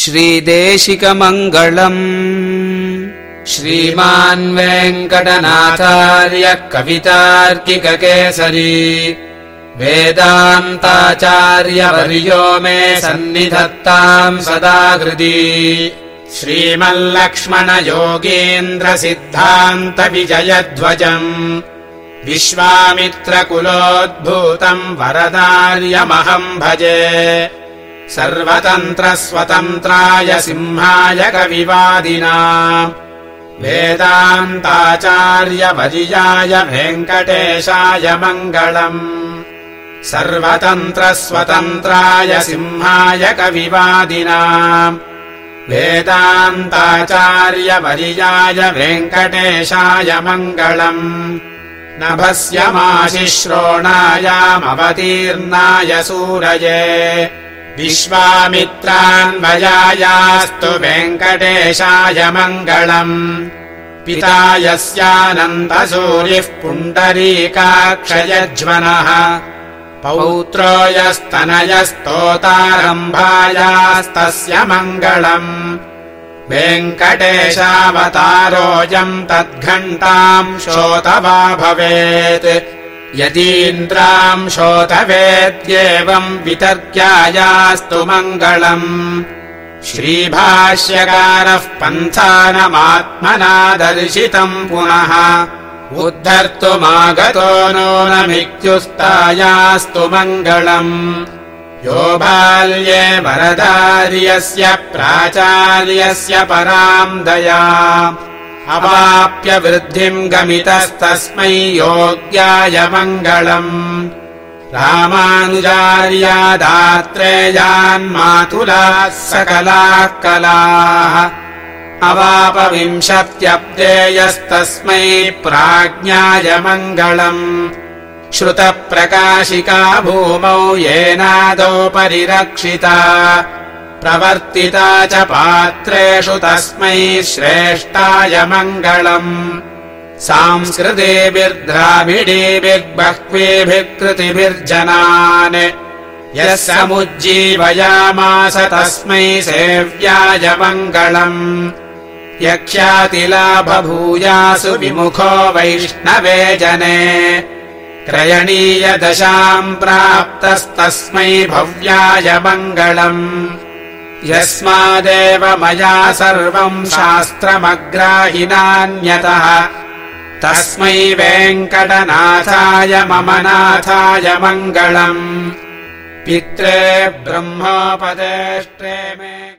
श्रीदेशिकमङ्गलम् श्रीमान् वेङ्कटनाथार्य कवितार्किककेसरी वेदान्ताचार्यवर्यो मे सन्निधत्ताम् सदा हृदि श्रीमल्लक्ष्मणयोगीन्द्रसिद्धान्तविजयध्वजम् विश्वामित्रकुलोद्भूतम् वरदार्यमहम् भजे सर्वतन्त्रस्वतन्त्राय सिंहाय कविवादिना। वेदान्ताचार्यवजियाय वेङ्कटेशाय मङ्गलम्। सर्वतन्त्रस्वतन्त्राय सिंहाय कविवादिना। वेदान्ताचार्यवरियाय वेङ्कटेशाय मङ्गलम्। नभस्यमाशिश्रोणायामवतीर्णाय सूरये विश्वामित्रान्वयायास्तु वेङ्कटेशाय मङ्गलम्। पिता यस्यानन्दसूरिः पुण्डरीकाक्षयज्वनः। पौत्रो यस्तनयस्तोतारम्भायास्तस्य मङ्गलम्। वेङ्कटेशावतारोऽयम् तद्घण्टाम् श्रोतवा भवेत् यदीन्द्राम् श्रोतवेद्येवम् वितर्क्यायास्तु मङ्गलम्। श्रीभाष्यकारः पन्थानमात्मना दर्शितम् पुनः। उद्धर्तुमागतो नूनमित्युस्तायास्तु मङ्गलम्। यो बाल्ये वरदार्यस्य प्राचार्यस्य पराम् दया अवाप्य वृद्धिम् गमितस्तस्मै योग्याय मङ्गलम्। रामानुजार्यादात्रेयान्मातुलाः सकलाः कलाः। अवापविंशत्यब्देयस्तस्मै प्राज्ञाय मङ्गलम्। श्रुतप्रकाशिका भूमौ येनादौ परिरक्षिता प्रवर्तिता च पात्रेषु तस्मै श्रेष्ठाय मङ्गलम्। सांस्कृतेभिर्द्राविडेभिर्बह्वीभिः कृतिभिर्जनान् यः समुज्जीवयामास तस्मै सेव्याय मङ्गलम्। यख्यातिलाभभूयासु विमुखो वैष्णवे जने। क्रयणीयदशाम् प्राप्तस्तस्मै भव्याय मङ्गलम् यस्मादेव मया सर्वम् शास्त्रमग्राहिनान्यतः। तस्मै वेङ्कटनाथाय मम नाथाय मङ्गलम्। पित्रे ब्रह्मोपदेष्टे मे